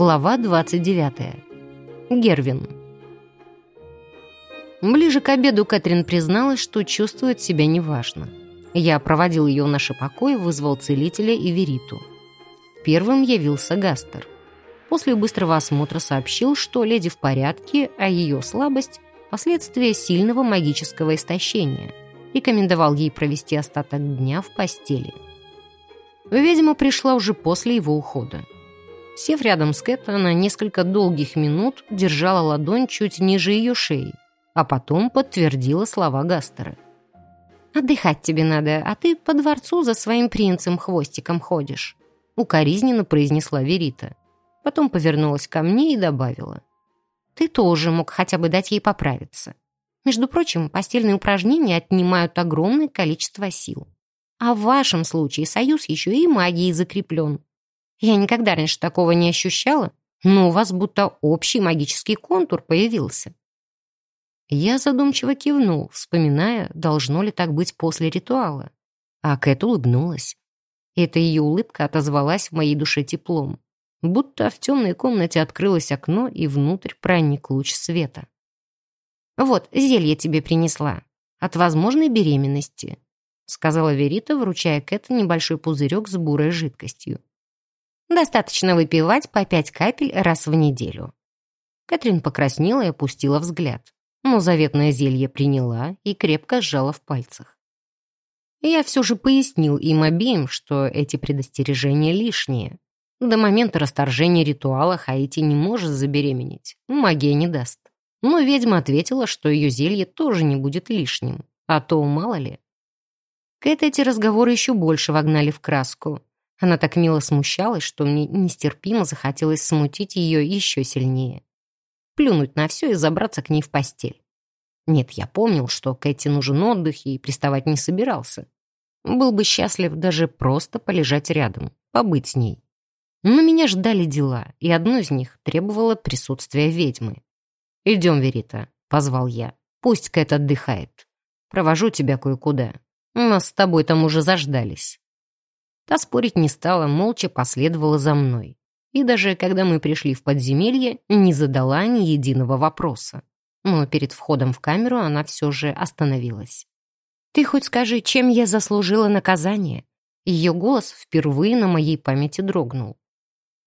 Глава 29. Гервин. Ближе к обеду Кэтрин призналась, что чувствует себя неважно. Я проводил ее в наши покои, вызвал целителя и Вериту. Первым явился Гастер. После быстрого осмотра сообщил, что леди в порядке, а ее слабость – последствия сильного магического истощения. Рекомендовал ей провести остаток дня в постели. Ведьма пришла уже после его ухода. Сев рядом с Кэт, она несколько долгих минут держала ладонь чуть ниже ее шеи, а потом подтвердила слова Гастера. «Отдыхать тебе надо, а ты по дворцу за своим принцем-хвостиком ходишь», укоризненно произнесла Верита. Потом повернулась ко мне и добавила. «Ты тоже мог хотя бы дать ей поправиться. Между прочим, постельные упражнения отнимают огромное количество сил. А в вашем случае союз еще и магией закреплен. Я никогда раньше такого не ощущала, но у вас будто общий магический контур появился. Я задумчиво кивнул, вспоминая, должно ли так быть после ритуала. А Кэт улыбнулась. Эта ее улыбка отозвалась в моей душе теплом. Будто в темной комнате открылось окно, и внутрь проник луч света. «Вот, зелье тебе принесла. От возможной беременности», сказала Верита, вручая Кэт небольшой пузырек с бурой жидкостью. Достаточно выпивать по пять капель раз в неделю. Кэтрин покраснела и опустила взгляд, но заветное зелье приняла и крепко сжала в пальцах. Я все же пояснил им обеим, что эти предостережения лишние. До момента расторжения ритуала Хаити не может забеременеть, магия не даст. Но ведьма ответила, что ее зелье тоже не будет лишним, а то мало ли. Кэт эти разговоры еще больше вогнали в краску, она так мило смущалась, что мне нестерпимо захотелось смутить ее еще сильнее. Плюнуть на все и забраться к ней в постель. Нет, я помнил, что Кэти нужен отдых и приставать не собирался. Был бы счастлив даже просто полежать рядом, побыть с ней. Но меня ждали дела, и одно из них требовало присутствия ведьмы. «Идем, Верита», — позвал я. «Пусть Кэт отдыхает. Провожу тебя кое-куда. Нас с тобой там уже заждались». Та спорить не стала, молча последовала за мной. И даже когда мы пришли в подземелье, не задала ни единого вопроса. Но перед входом в камеру она все же остановилась. «Ты хоть скажи, чем я заслужила наказание?» Ее голос впервые на моей памяти дрогнул.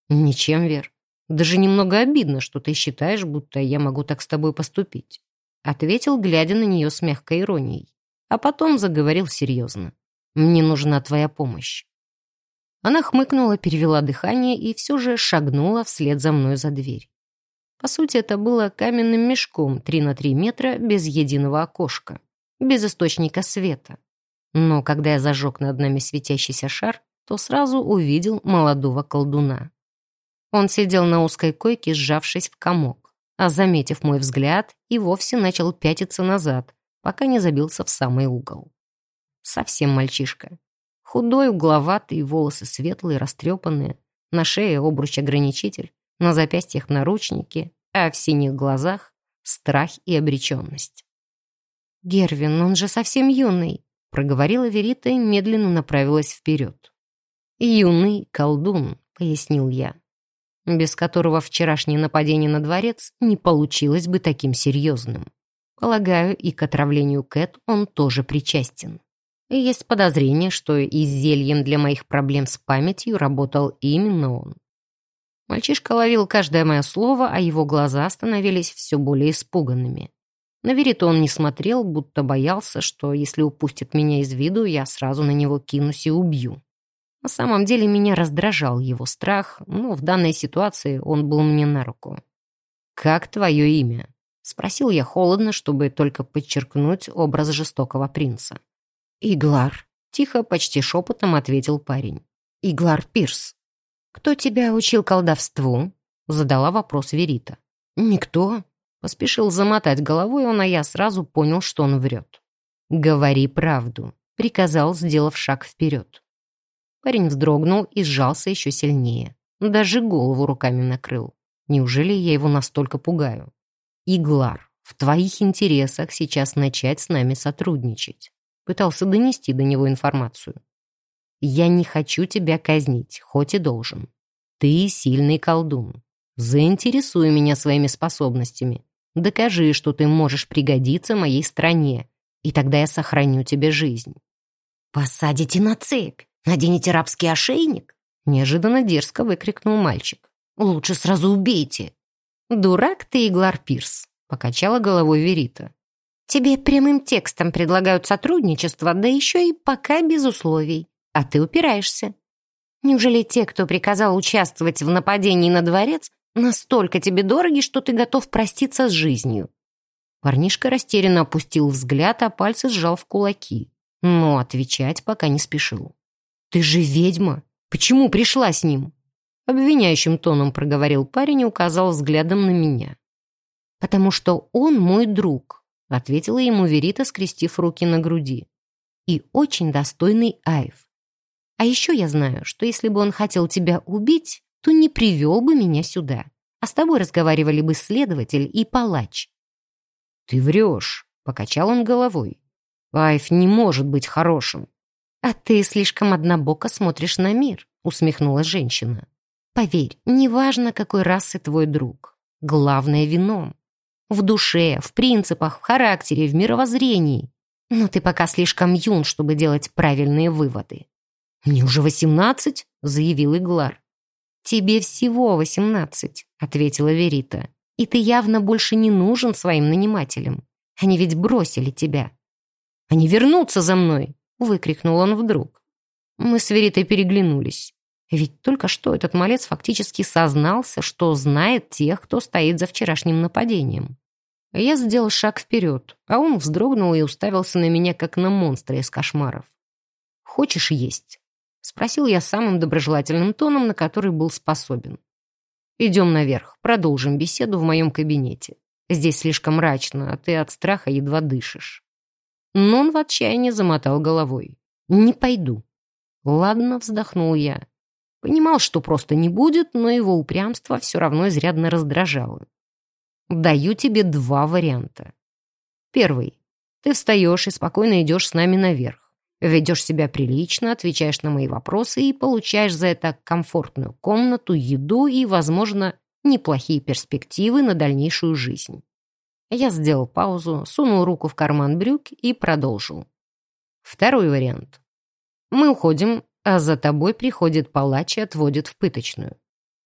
«Ничем, Вер. Даже немного обидно, что ты считаешь, будто я могу так с тобой поступить», ответил, глядя на нее с мягкой иронией. А потом заговорил серьезно. «Мне нужна твоя помощь. Она хмыкнула, перевела дыхание и все же шагнула вслед за мной за дверь. По сути, это было каменным мешком 3 на 3 метра без единого окошка, без источника света. Но когда я зажег над нами светящийся шар, то сразу увидел молодого колдуна. Он сидел на узкой койке, сжавшись в комок, а, заметив мой взгляд, и вовсе начал пятиться назад, пока не забился в самый угол. Совсем мальчишка. Худой, угловатый, волосы светлые, растрепанные. На шее обруч-ограничитель, на запястьях наручники, а в синих глазах страх и обреченность. «Гервин, он же совсем юный», — проговорила Верита и медленно направилась вперед. «Юный колдун», — пояснил я, без которого вчерашнее нападение на дворец не получилось бы таким серьезным. Полагаю, и к отравлению Кэт он тоже причастен. И есть подозрение, что и зельем для моих проблем с памятью работал именно он. Мальчишка ловил каждое мое слово, а его глаза становились все более испуганными. На Вериту он не смотрел, будто боялся, что если упустит меня из виду, я сразу на него кинусь и убью. На самом деле меня раздражал его страх, но в данной ситуации он был мне на руку. «Как твое имя?» — спросил я холодно, чтобы только подчеркнуть образ жестокого принца. «Иглар», — тихо, почти шепотом ответил парень. «Иглар Пирс». «Кто тебя учил колдовству?» — задала вопрос Верита. «Никто», — поспешил замотать головой он, а я сразу понял, что он врет. «Говори правду», — приказал, сделав шаг вперед. Парень вздрогнул и сжался еще сильнее. Даже голову руками накрыл. Неужели я его настолько пугаю? «Иглар, в твоих интересах сейчас начать с нами сотрудничать пытался донести до него информацию. «Я не хочу тебя казнить, хоть и должен. Ты сильный колдун. Заинтересуй меня своими способностями. Докажи, что ты можешь пригодиться моей стране, и тогда я сохраню тебе жизнь». «Посадите на цепь, наденете рабский ошейник?» Неожиданно дерзко выкрикнул мальчик. «Лучше сразу убейте». «Дурак ты, Иглар Пирс», — покачала головой Верита. «Тебе прямым текстом предлагают сотрудничество, да еще и пока без условий, а ты упираешься. Неужели те, кто приказал участвовать в нападении на дворец, настолько тебе дороги, что ты готов проститься с жизнью?» Парнишка растерянно опустил взгляд, а пальцы сжал в кулаки, но отвечать пока не спешил. «Ты же ведьма! Почему пришла с ним?» Обвиняющим тоном проговорил парень и указал взглядом на меня. «Потому что он мой друг», — ответила ему Верита, скрестив руки на груди. «И очень достойный Айв. А еще я знаю, что если бы он хотел тебя убить, то не привел бы меня сюда, а с тобой разговаривали бы следователь и палач». «Ты врешь», — покачал он головой. «Айв не может быть хорошим». «А ты слишком однобоко смотришь на мир», — усмехнулась женщина. Поверь, неважно, какой расы твой друг. Главное — вином. В душе, в принципах, в характере, в мировоззрении. Но ты пока слишком юн, чтобы делать правильные выводы. «Мне уже восемнадцать», — заявил Иглар. «Тебе всего восемнадцать», — ответила Верита. «И ты явно больше не нужен своим нанимателям. Они ведь бросили тебя». «Они вернутся за мной!» — выкрикнул он вдруг. Мы с Веритой переглянулись. Ведь только что этот малец фактически сознался, что знает тех, кто стоит за вчерашним нападением. Я сделал шаг вперед, а он вздрогнул и уставился на меня, как на монстра из кошмаров. «Хочешь есть?» — спросил я самым доброжелательным тоном, на который был способен. «Идем наверх, продолжим беседу в моем кабинете. Здесь слишком мрачно, а ты от страха едва дышишь». Но он в отчаянии замотал головой. «Не пойду». «Ладно», — вздохнул я. Понимал, что просто не будет, но его упрямство все равно изрядно раздражало. Даю тебе два варианта. Первый. Ты встаешь и спокойно идешь с нами наверх. Ведешь себя прилично, отвечаешь на мои вопросы и получаешь за это комфортную комнату, еду и, возможно, неплохие перспективы на дальнейшую жизнь. Я сделал паузу, сунул руку в карман брюк и продолжил. Второй вариант. Мы уходим, а за тобой приходит палач и отводит в пыточную.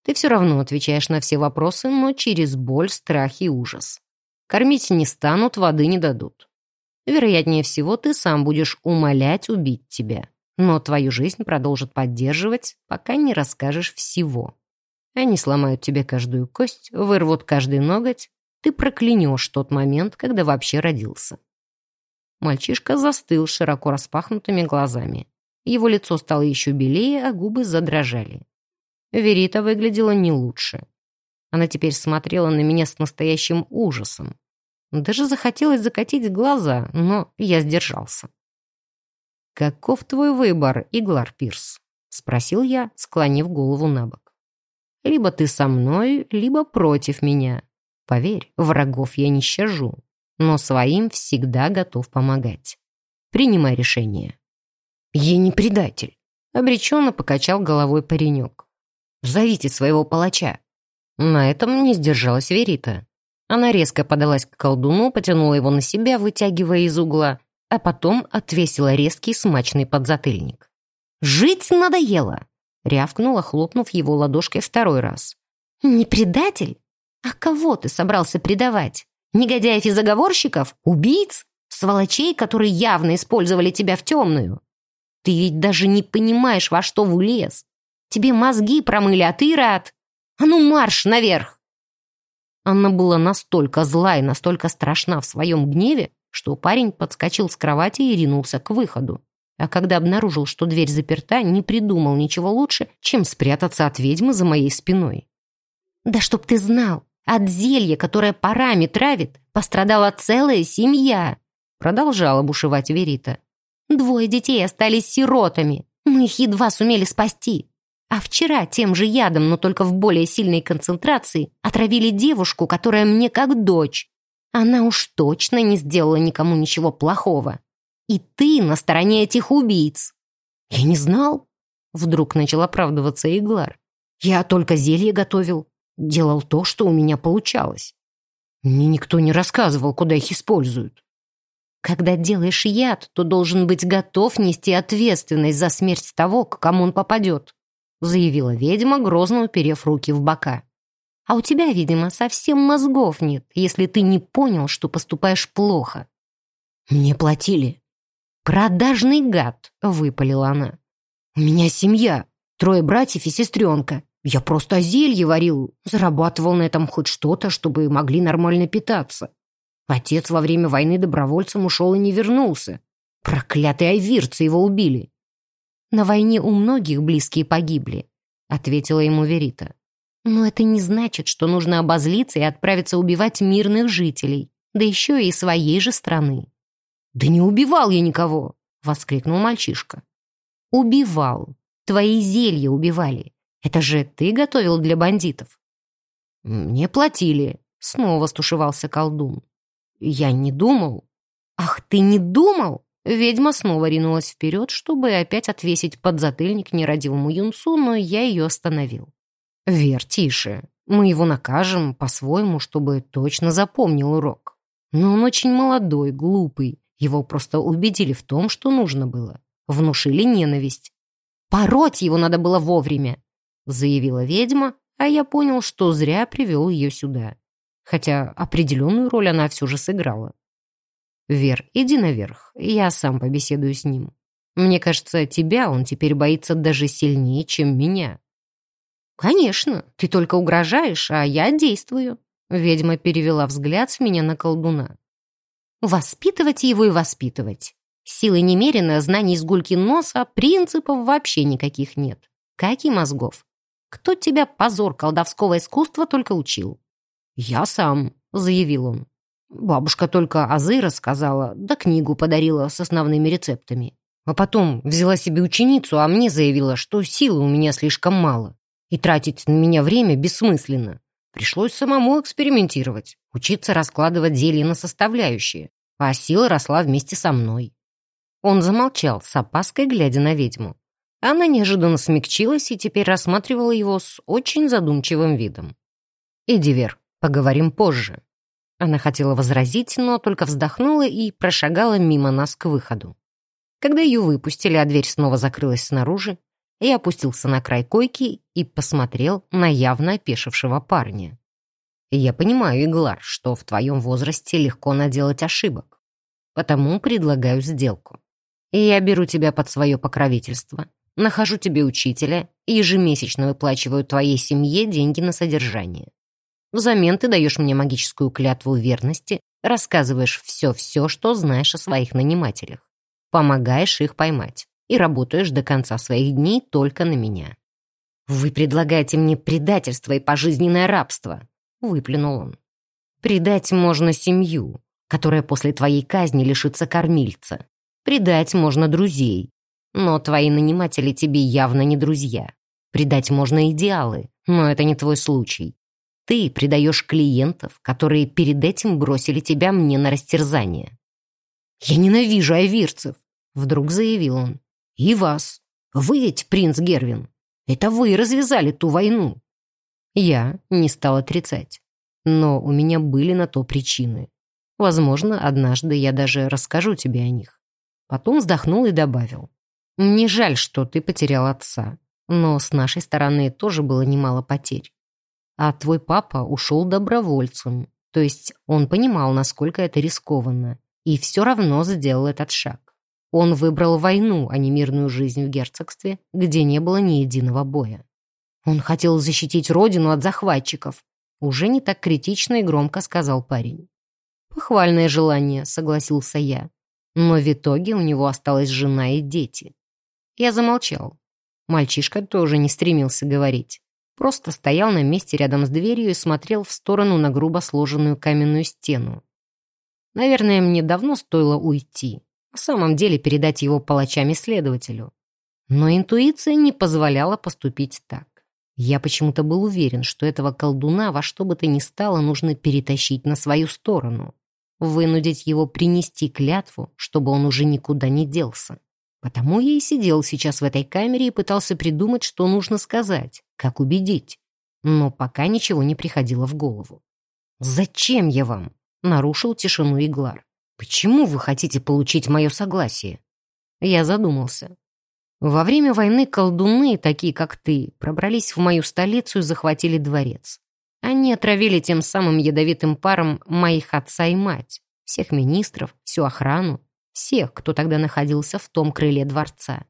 Ты все равно отвечаешь на все вопросы, но через боль, страх и ужас. Кормить не станут, воды не дадут. Вероятнее всего, ты сам будешь умолять убить тебя. Но твою жизнь продолжат поддерживать, пока не расскажешь всего. Они сломают тебе каждую кость, вырвут каждый ноготь. Ты проклянешь тот момент, когда вообще родился. Мальчишка застыл широко распахнутыми глазами. Его лицо стало еще белее, а губы задрожали. Верита выглядела не лучше. Она теперь смотрела на меня с настоящим ужасом. Даже захотелось закатить глаза, но я сдержался. «Каков твой выбор, Иглар Пирс?» — спросил я, склонив голову на бок. «Либо ты со мной, либо против меня. Поверь, врагов я не щажу, но своим всегда готов помогать. Принимай решение». «Я не предатель», — обреченно покачал головой паренек. «Зовите своего палача». На этом не сдержалась Верита. Она резко подалась к колдуну, потянула его на себя, вытягивая из угла, а потом отвесила резкий смачный подзатыльник. «Жить надоело!» — рявкнула, хлопнув его ладошкой второй раз. «Не предатель? А кого ты собрался предавать? Негодяев и заговорщиков? Убийц? Сволочей, которые явно использовали тебя в темную?» Ты ведь даже не понимаешь, во что влез. Тебе мозги промыли, а ты рад. А ну марш наверх!» Она была настолько зла и настолько страшна в своем гневе, что парень подскочил с кровати и ринулся к выходу. А когда обнаружил, что дверь заперта, не придумал ничего лучше, чем спрятаться от ведьмы за моей спиной. «Да чтоб ты знал, от зелья, которое парами травит, пострадала целая семья!» Продолжала бушевать Верита. Двое детей остались сиротами. Мы их едва сумели спасти. А вчера тем же ядом, но только в более сильной концентрации, отравили девушку, которая мне как дочь. Она уж точно не сделала никому ничего плохого. И ты на стороне этих убийц. Я не знал. Вдруг начал оправдываться Иглар. Я только зелье готовил. Делал то, что у меня получалось. Мне никто не рассказывал, куда их используют. Когда делаешь яд, то должен быть готов нести ответственность за смерть того, к кому он попадет», заявила ведьма, грозно уперев руки в бока. «А у тебя, видимо, совсем мозгов нет, если ты не понял, что поступаешь плохо». «Мне платили». «Продажный гад», — выпалила она. «У меня семья, трое братьев и сестренка. Я просто зелье варил, зарабатывал на этом хоть что-то, чтобы могли нормально питаться. Отец во время войны добровольцем ушел и не вернулся. Проклятые айвирцы его убили. «На войне у многих близкие погибли», — ответила ему Верита. «Но это не значит, что нужно обозлиться и отправиться убивать мирных жителей, да еще и своей же страны». «Да не убивал я никого!» — воскликнул мальчишка. «Убивал. Твои зелья убивали. Это же ты готовил для бандитов». «Мне платили», — снова стушевался колдун. «Я не думал». «Ах, ты не думал?» Ведьма снова ринулась вперед, чтобы опять отвесить подзатыльник нерадивому юнцу, но я ее остановил. «Вер, тише. Мы его накажем по-своему, чтобы точно запомнил урок. Но он очень молодой, глупый. Его просто убедили в том, что нужно было. Внушили ненависть. «Пороть его надо было вовремя», — заявила ведьма, а я понял, что зря привел ее сюда хотя определенную роль она все же сыграла. «Вер, иди наверх, я сам побеседую с ним. Мне кажется, тебя он теперь боится даже сильнее, чем меня». «Конечно, ты только угрожаешь, а я действую», Ведьма перевела взгляд с меня на колдуна. «Воспитывать его и воспитывать. Силы немерено, знаний из гульки носа, принципов вообще никаких нет. Как и мозгов. Кто тебя позор колдовского искусства только учил? «Я сам», — заявил он. Бабушка только азы рассказала, да книгу подарила с основными рецептами. А потом взяла себе ученицу, а мне заявила, что силы у меня слишком мало. И тратить на меня время бессмысленно. Пришлось самому экспериментировать, учиться раскладывать зелье на составляющие, а сила росла вместе со мной. Он замолчал, с опаской глядя на ведьму. Она неожиданно смягчилась и теперь рассматривала его с очень задумчивым видом. «Иди, Вер, Поговорим позже». Она хотела возразить, но только вздохнула и прошагала мимо нас к выходу. Когда ее выпустили, а дверь снова закрылась снаружи, я опустился на край койки и посмотрел на явно опешившего парня. «Я понимаю, Иглар, что в твоем возрасте легко наделать ошибок. Потому предлагаю сделку. Я беру тебя под свое покровительство, нахожу тебе учителя и ежемесячно выплачиваю твоей семье деньги на содержание. Взамен ты даешь мне магическую клятву верности, рассказываешь все-все, что знаешь о своих нанимателях. Помогаешь их поймать и работаешь до конца своих дней только на меня. «Вы предлагаете мне предательство и пожизненное рабство», — выплюнул он. «Предать можно семью, которая после твоей казни лишится кормильца. Предать можно друзей, но твои наниматели тебе явно не друзья. Предать можно идеалы, но это не твой случай. Ты предаешь клиентов, которые перед этим бросили тебя мне на растерзание. «Я ненавижу айвирцев», — вдруг заявил он. «И вас. Вы ведь принц Гервин. Это вы развязали ту войну». Я не стал отрицать. Но у меня были на то причины. Возможно, однажды я даже расскажу тебе о них. Потом вздохнул и добавил. «Мне жаль, что ты потерял отца. Но с нашей стороны тоже было немало потерь. А твой папа ушел добровольцем. То есть он понимал, насколько это рискованно. И все равно сделал этот шаг. Он выбрал войну, а не мирную жизнь в герцогстве, где не было ни единого боя. Он хотел защитить родину от захватчиков. Уже не так критично и громко сказал парень. «Похвальное желание», — согласился я. Но в итоге у него осталась жена и дети. Я замолчал. Мальчишка тоже не стремился говорить. Просто стоял на месте рядом с дверью и смотрел в сторону на грубо сложенную каменную стену. Наверное, мне давно стоило уйти. В самом деле передать его палачами следователю. Но интуиция не позволяла поступить так. Я почему-то был уверен, что этого колдуна во что бы то ни стало нужно перетащить на свою сторону. Вынудить его принести клятву, чтобы он уже никуда не делся. Потому я и сидел сейчас в этой камере и пытался придумать, что нужно сказать, как убедить. но пока ничего не приходило в голову. «Зачем я вам?» — нарушил тишину Иглар. «Почему вы хотите получить мое согласие?» Я задумался. Во время войны колдуны, такие как ты, пробрались в мою столицу и захватили дворец. Они отравили тем самым ядовитым паром моих отца и мать, всех министров, всю охрану, всех, кто тогда находился в том крыле дворца.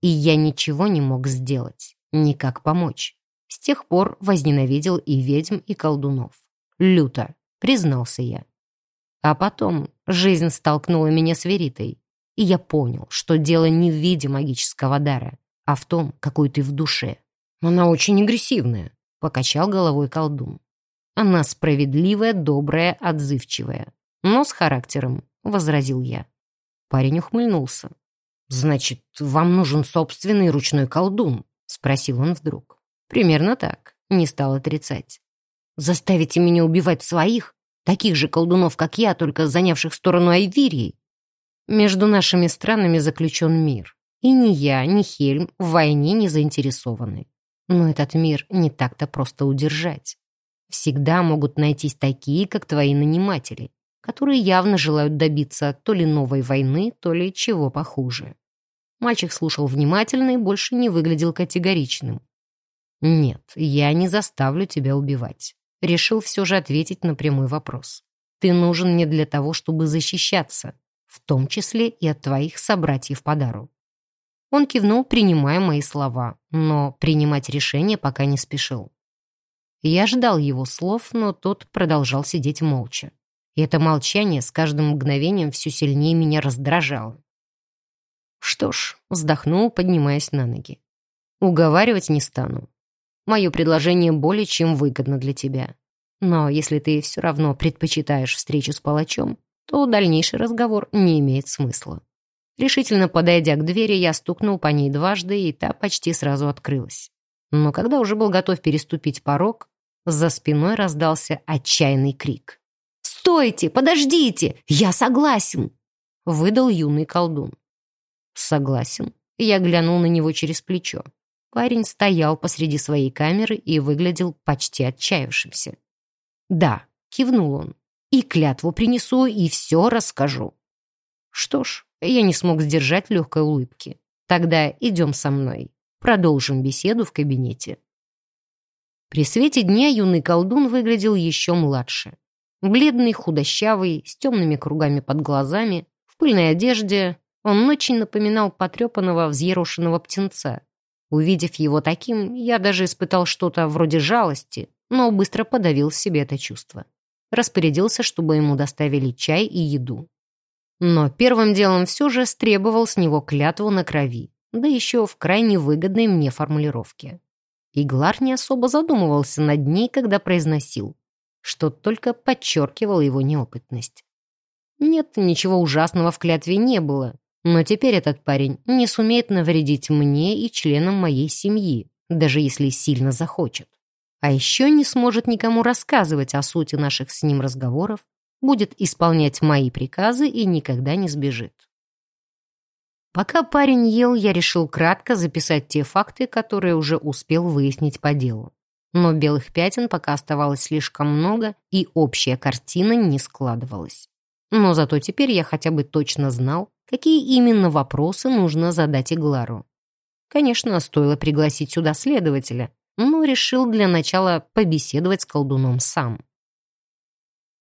И я ничего не мог сделать, никак помочь. С тех пор возненавидел и ведьм, и колдунов. Люто, признался я. А потом жизнь столкнула меня с Веритой, и я понял, что дело не в виде магического дара, а в том, какой ты в душе. Она очень агрессивная, покачал головой колдун. Она справедливая, добрая, отзывчивая, но с характером, возразил я. Парень ухмыльнулся. «Значит, вам нужен собственный ручной колдун?» — спросил он вдруг. «Примерно так», — не стал отрицать. «Заставите меня убивать своих, таких же колдунов, как я, только занявших сторону Айвирии?» Между нашими странами заключен мир. И ни я, ни Хельм в войне не заинтересованы. Но этот мир не так-то просто удержать. Всегда могут найтись такие, как твои наниматели, которые явно желают добиться то ли новой войны, то ли чего похуже. Мальчик слушал внимательно и больше не выглядел категоричным. «Нет, я не заставлю тебя убивать». Решил все же ответить на прямой вопрос. «Ты нужен мне для того, чтобы защищаться, в том числе и от твоих собратьев по дару». Он кивнул, принимая мои слова, но принимать решение пока не спешил. Я ждал его слов, но тот продолжал сидеть молча. И это молчание с каждым мгновением все сильнее меня раздражало. Что ж, вздохнул, поднимаясь на ноги. Уговаривать не стану. Мое предложение более чем выгодно для тебя. Но если ты все равно предпочитаешь встречу с палачом, то дальнейший разговор не имеет смысла. Решительно подойдя к двери, я стукнул по ней дважды, и та почти сразу открылась. Но когда уже был готов переступить порог, за спиной раздался отчаянный крик. «Стойте! Подождите! Я согласен!» — выдал юный колдун. «Согласен». Я глянул на него через плечо. Парень стоял посреди своей камеры и выглядел почти отчаявшимся. «Да», — кивнул он, — «и клятву принесу, и все расскажу». Что ж, я не смог сдержать легкой улыбки. «Тогда идем со мной. Продолжим беседу в кабинете». При свете дня юный колдун выглядел еще младше. Бледный, худощавый, с темными кругами под глазами, в пыльной одежде, он очень напоминал потрепанного взъерошенного птенца. Увидев его таким, я даже испытал что-то вроде жалости, но быстро подавил себе это чувство. Распорядился, чтобы ему доставили чай и еду. Но первым делом все же стребовал с него клятву на крови, да еще в крайне выгодной мне формулировке. Иглар не особо задумывался над ней, когда произносил, что только подчеркивал его неопытность. Нет, ничего ужасного в клятве не было, но теперь этот парень не сумеет навредить мне и членам моей семьи, даже если сильно захочет. А еще не сможет никому рассказывать о сути наших с ним разговоров, будет исполнять мои приказы и никогда не сбежит. Пока парень ел, я решил кратко записать те факты, которые уже успел выяснить по делу. Но белых пятен пока оставалось слишком много, и общая картина не складывалась. Но зато теперь я хотя бы точно знал, какие именно вопросы нужно задать Иглару. Конечно, стоило пригласить сюда следователя, но решил для начала побеседовать с колдуном сам.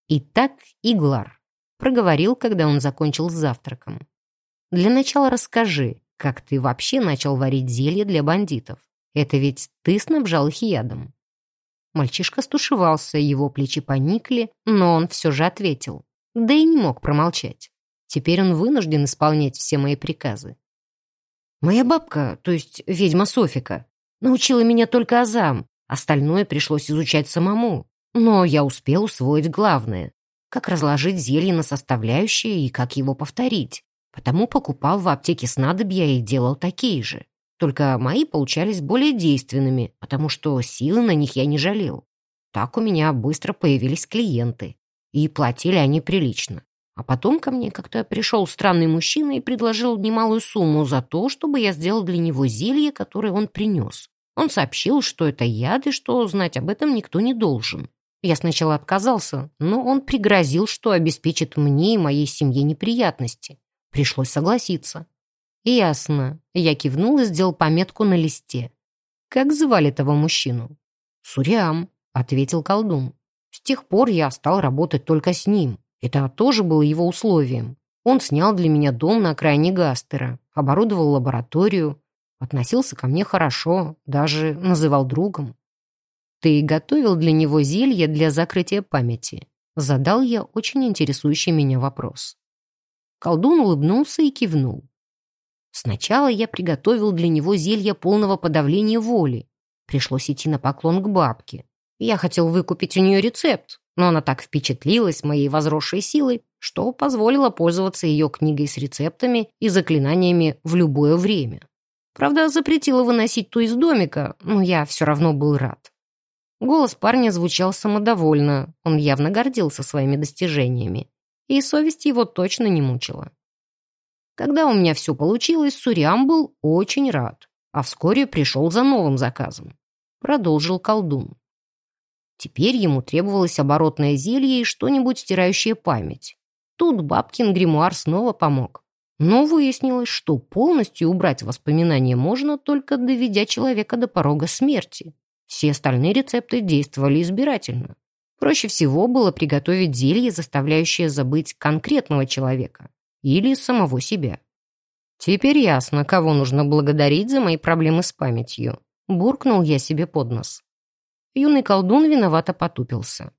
«Итак, Иглар», — проговорил, когда он закончил с завтраком. «Для начала расскажи, как ты вообще начал варить зелье для бандитов. Это ведь ты снабжал их ядом». Мальчишка стушевался, его плечи поникли, но он все же ответил. Да и не мог промолчать. Теперь он вынужден исполнять все мои приказы. Моя бабка, то есть ведьма Софика, научила меня только азам, остальное пришлось изучать самому. Но я успел усвоить главное — как разложить зелье на составляющие и как его повторить. Потому покупал в аптеке снадобья и делал такие же. Только мои получались более действенными, потому что силы на них я не жалел. Так у меня быстро появились клиенты. И платили они прилично. А потом ко мне как-то пришел странный мужчина и предложил немалую сумму за то, чтобы я сделал для него зелье, которое он принес. Он сообщил, что это яд и что знать об этом никто не должен. Я сначала отказался, но он пригрозил, что обеспечит мне и моей семье неприятности. Пришлось согласиться. «Ясно». Я кивнул и сделал пометку на листе. «Как звали того мужчину?» «Сурям», — ответил колдун. «С тех пор я стал работать только с ним. Это тоже было его условием. Он снял для меня дом на окраине Гастера, оборудовал лабораторию, относился ко мне хорошо, даже называл другом. «Ты готовил для него зелье для закрытия памяти?» Задал я очень интересующий меня вопрос. Колдун улыбнулся и кивнул. Сначала я приготовил для него зелье полного подавления воли. Пришлось идти на поклон к бабке. Я хотел выкупить у нее рецепт, но она так впечатлилась моей возросшей силой, что позволила пользоваться ее книгой с рецептами и заклинаниями в любое время. Правда, запретила выносить ту из домика, но я все равно был рад. Голос парня звучал самодовольно, он явно гордился своими достижениями, и совесть его точно не мучила. Когда у меня все получилось, Сурям был очень рад, а вскоре пришел за новым заказом. Продолжил колдун. Теперь ему требовалось оборотное зелье и что-нибудь стирающее память. Тут бабкин гримуар снова помог. Но выяснилось, что полностью убрать воспоминания можно, только доведя человека до порога смерти. Все остальные рецепты действовали избирательно. Проще всего было приготовить зелье, заставляющее забыть конкретного человека или самого себя. Теперь ясно, кого нужно благодарить за мои проблемы с памятью. Буркнул я себе под нос. Юный колдун виновато потупился.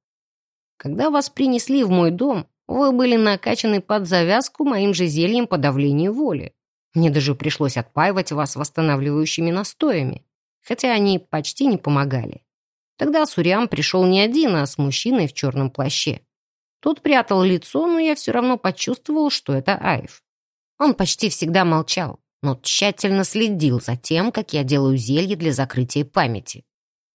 Когда вас принесли в мой дом, вы были накачаны под завязку моим же зельем подавления воли. Мне даже пришлось отпаивать вас восстанавливающими настоями, хотя они почти не помогали. Тогда Сурям пришел не один, а с мужчиной в черном плаще. Тот прятал лицо, но я все равно почувствовал, что это Айв. Он почти всегда молчал, но тщательно следил за тем, как я делаю зелье для закрытия памяти.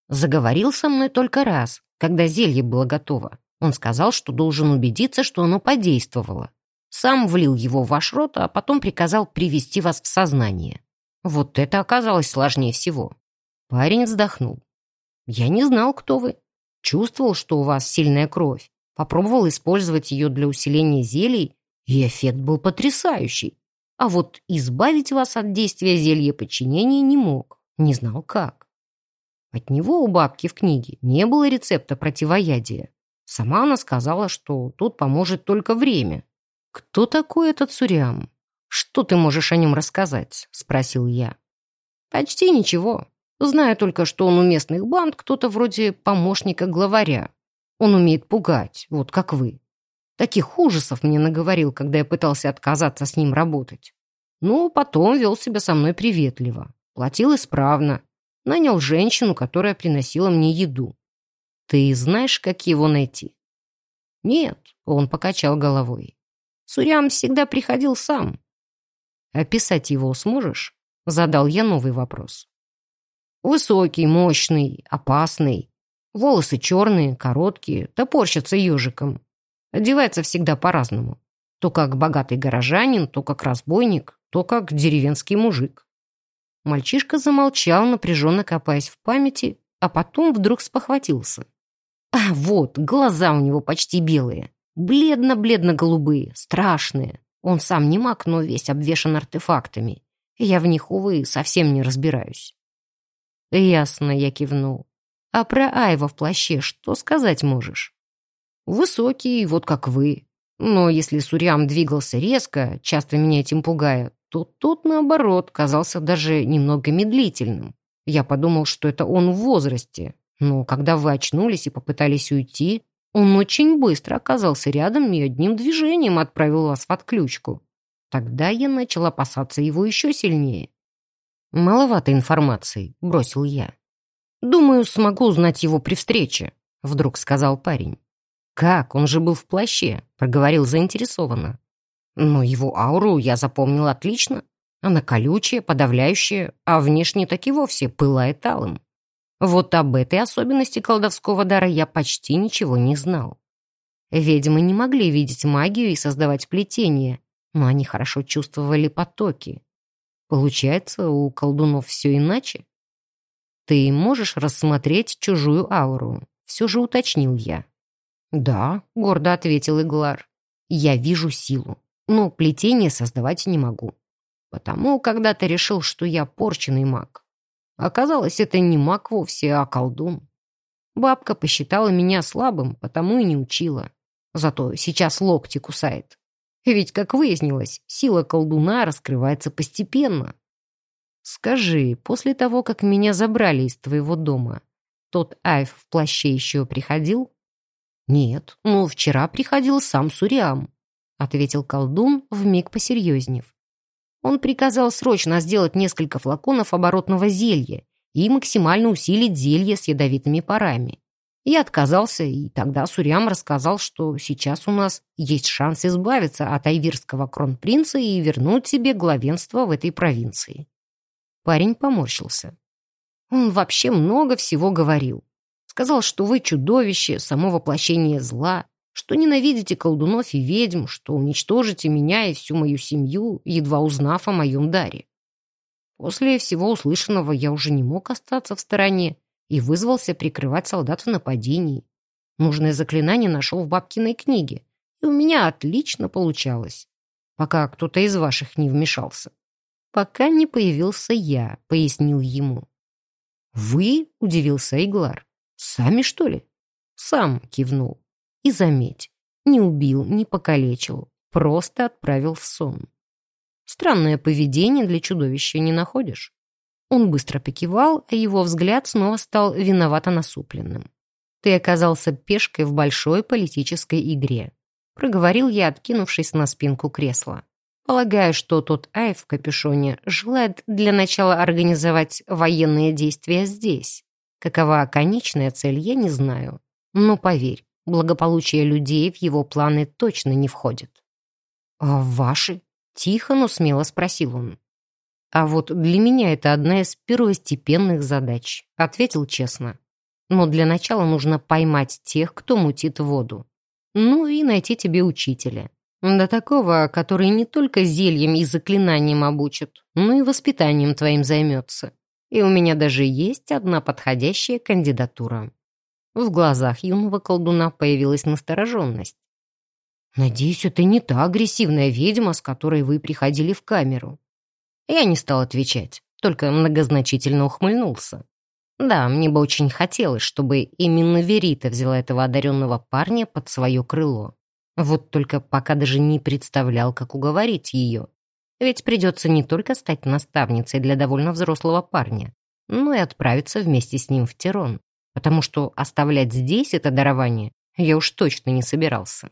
Заговорил со мной только раз, когда зелье было готово. Он сказал, что должен убедиться, что оно подействовало. Сам влил его в ваш рот, а потом приказал привести вас в сознание. Вот это оказалось сложнее всего. Парень вздохнул. «Я не знал, кто вы. Чувствовал, что у вас сильная кровь. Попробовал использовать ее для усиления зелий, и эффект был потрясающий. А вот избавить вас от действия зелья подчинения не мог. Не знал, как. От него у бабки в книге не было рецепта противоядия. Сама она сказала, что тут поможет только время. «Кто такой этот Сурям? Что ты можешь о нем рассказать?» — спросил я. «Почти ничего. Знаю только, что он у местных банд кто-то вроде помощника главаря. Он умеет пугать, вот как вы. Таких ужасов мне наговорил, когда я пытался отказаться с ним работать. Ну, потом вел себя со мной приветливо. Платил исправно. Нанял женщину, которая приносила мне еду. Ты знаешь, как его найти? Нет, он покачал головой. Сурям всегда приходил сам. Описать его сможешь? Задал я новый вопрос. Высокий, мощный, опасный. Волосы черные, короткие, топорщатся ежиком. Одевается всегда по-разному. То как богатый горожанин, то как разбойник, то как деревенский мужик. Мальчишка замолчал, напряженно копаясь в памяти, а потом вдруг спохватился. А вот, глаза у него почти белые. Бледно-бледно-голубые, страшные. Он сам не маг, но весь обвешан артефактами. Я в них, увы, совсем не разбираюсь. Ясно, я кивнул. А про Айва в плаще что сказать можешь? Высокий, вот как вы. Но если Сурям двигался резко, часто меня этим пугая, то тот, наоборот, казался даже немного медлительным. Я подумал, что это он в возрасте, но когда вы очнулись и попытались уйти, он очень быстро оказался рядом и одним движением отправил вас в отключку. Тогда я начал опасаться его еще сильнее. «Маловато информации», — бросил я. «Думаю, смогу узнать его при встрече», — вдруг сказал парень. «Как? Он же был в плаще», — проговорил заинтересованно. «Но его ауру я запомнил отлично. Она колючая, подавляющая, а внешне так и вовсе пылает алым. Вот об этой особенности колдовского дара я почти ничего не знал. Ведьмы не могли видеть магию и создавать плетение, но они хорошо чувствовали потоки. Получается, у колдунов все иначе? «Ты можешь рассмотреть чужую ауру?» Все же уточнил я. «Да», — гордо ответил Иглар. «Я вижу силу, но плетение создавать не могу. Потому когда-то решил, что я порченный маг. Оказалось, это не маг вовсе, а колдун. Бабка посчитала меня слабым, потому и не учила. Зато сейчас локти кусает. Ведь, как выяснилось, сила колдуна раскрывается постепенно. Скажи, после того, как меня забрали из твоего дома, тот Айв в плаще еще приходил? Нет, но вчера приходил сам Суриам, ответил колдун, вмиг посерьезнев. Он приказал срочно сделать несколько флаконов оборотного зелья и максимально усилить зелье с ядовитыми парами. Я отказался, и тогда Сурям рассказал, что сейчас у нас есть шанс избавиться от айвирского кронпринца и вернуть себе главенство в этой провинции. Парень поморщился. Он вообще много всего говорил. Сказал, что вы чудовище, само воплощение зла, что ненавидите колдунов и ведьм, что уничтожите меня и всю мою семью, едва узнав о моем даре. После всего услышанного я уже не мог остаться в стороне и вызвался прикрывать солдат в нападении. Нужное заклинание нашел в бабкиной книге, и у меня отлично получалось, пока кто-то из ваших не вмешался. Пока не появился я, пояснил ему. «Вы?» — удивился Иглар. «Сами, что ли?» «Сам», — кивнул. «И заметь, не убил, не покалечил, просто отправил в сон. Странное поведение для чудовища не находишь?» Он быстро покивал, а его взгляд снова стал виновато насупленным. «Ты оказался пешкой в большой политической игре», — проговорил я, откинувшись на спинку кресла. «Полагаю, что тот Ай в капюшоне желает для начала организовать военные действия здесь. Какова конечная цель, я не знаю. Но поверь, благополучие людей в его планы точно не входит». «А ваши?» — тихо, но смело спросил он. А вот для меня это одна из первостепенных задач, ответил честно. Но для начала нужно поймать тех, кто мутит воду. Ну и найти тебе учителя. Да такого, который не только зельем и заклинанием обучит, но и воспитанием твоим займется. И у меня даже есть одна подходящая кандидатура. В глазах юного колдуна появилась настороженность. «Надеюсь, это не та агрессивная ведьма, с которой вы приходили в камеру», я не стал отвечать, только многозначительно ухмыльнулся. Да, мне бы очень хотелось, чтобы именно Верита взяла этого одаренного парня под свое крыло. Вот только пока даже не представлял, как уговорить ее. Ведь придется не только стать наставницей для довольно взрослого парня, но и отправиться вместе с ним в Тирон, потому что оставлять здесь это дарование я уж точно не собирался.